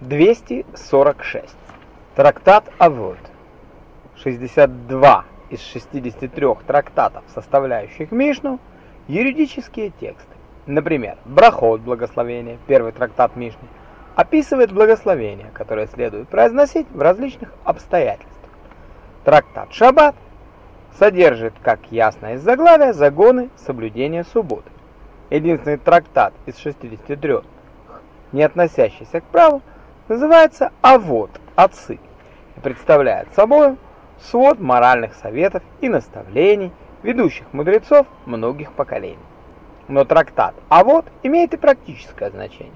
246. Трактат Авод. 62 из 63 трактатов, составляющих Мишну, юридические тексты. Например, Брахот благословение, первый трактат Мишны, описывает благословение, которое следует произносить в различных обстоятельствах. Трактат Шаббат содержит, как ясно из заглавия, загоны соблюдения субботы. Единственный трактат из 63, не относящийся к праву, называется «Авод» – «Отцы» и представляет собой свод моральных советов и наставлений ведущих мудрецов многих поколений. Но трактат «Авод» имеет и практическое значение.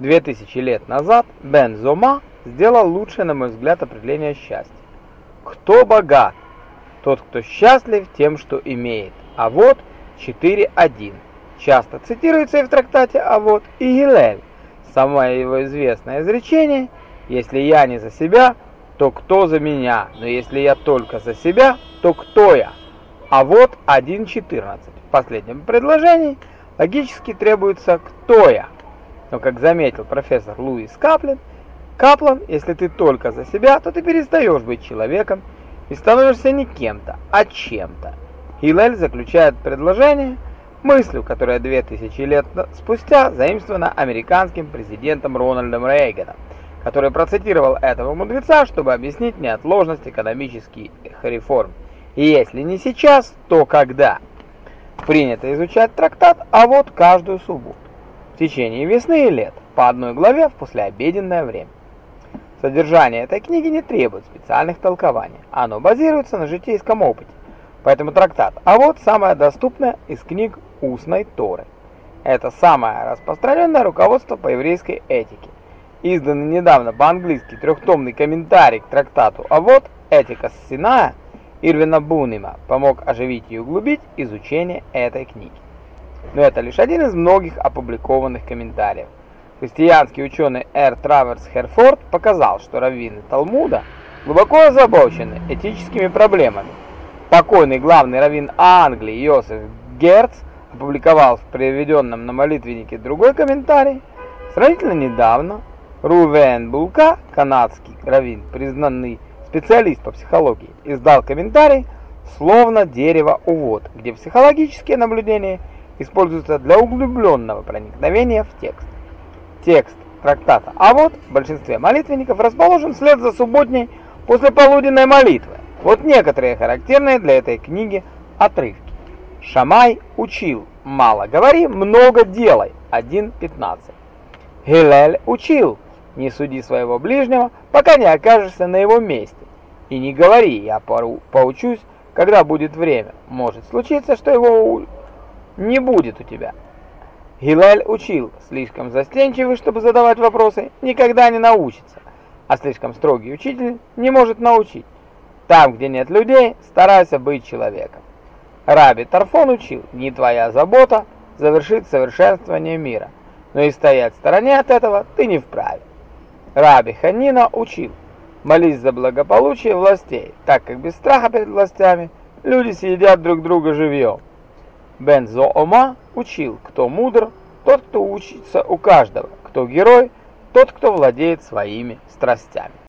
Две тысячи лет назад Бен Зома сделал лучшее, на мой взгляд, определение счастья. Кто богат? Тот, кто счастлив тем, что имеет. А вот 4.1. Часто цитируется и в трактате «А вот» и Гилель, Самое его известное изречение «Если я не за себя, то кто за меня? Но если я только за себя, то кто я?» А вот 1.14. В последнем предложении логически требуется «кто я?». Но, как заметил профессор Луис Каплин, Каплан, если ты только за себя, то ты перестаешь быть человеком и становишься не кем-то, а чем-то. Хилель заключает предложение – мыслью, которая 2000 лет спустя заимствована американским президентом Рональдом Рейганом, который процитировал этого мудреца, чтобы объяснить неотложность экономических реформ. И если не сейчас, то когда? Принято изучать трактат, а вот каждую субботу. В течение весны и лет, по одной главе в послеобеденное время. Содержание этой книги не требует специальных толкований. Оно базируется на житейском опыте. Поэтому трактат «А вот» самая доступная из книг устной Торы. Это самое распространенное руководство по еврейской этике. Изданный недавно по-английски трехтомный комментарий к трактату «А вот» «Этика Синая» Ирвина Бунима помог оживить и углубить изучение этой книги. Но это лишь один из многих опубликованных комментариев. Христианский ученый Р. Траверс Херфорд показал, что раввины Талмуда глубоко озабочены этическими проблемами. Покойный главный раввин Англии Йосеф Герц опубликовал в приведенном на молитвеннике другой комментарий. Сравнительно недавно Рувен Булка, канадский раввин, признанный специалист по психологии, издал комментарий «Словно дерево увод», где психологические наблюдения используются для углубленного проникновения в текст. Текст трактата «А вот» в большинстве молитвенников расположен вслед за субботней после полуденной молитвы. Вот некоторые характерные для этой книги отрывки. Шамай учил «Мало говори, много делай» 1.15. Гилель учил «Не суди своего ближнего, пока не окажешься на его месте». И не говори «Я поучусь, когда будет время». Может случиться, что его не будет у тебя. Гилель учил «Слишком застенчивый, чтобы задавать вопросы, никогда не научится». А слишком строгий учитель не может научить. Там, где нет людей, старайся быть человеком. Раби Тарфон учил, не твоя забота завершить совершенствование мира, но и стоять в стороне от этого ты не вправе. Раби Ханина учил, молись за благополучие властей, так как без страха перед властями люди съедят друг друга живьем. Бензо Ома учил, кто мудр, тот, кто учится у каждого, кто герой, тот, кто владеет своими страстями.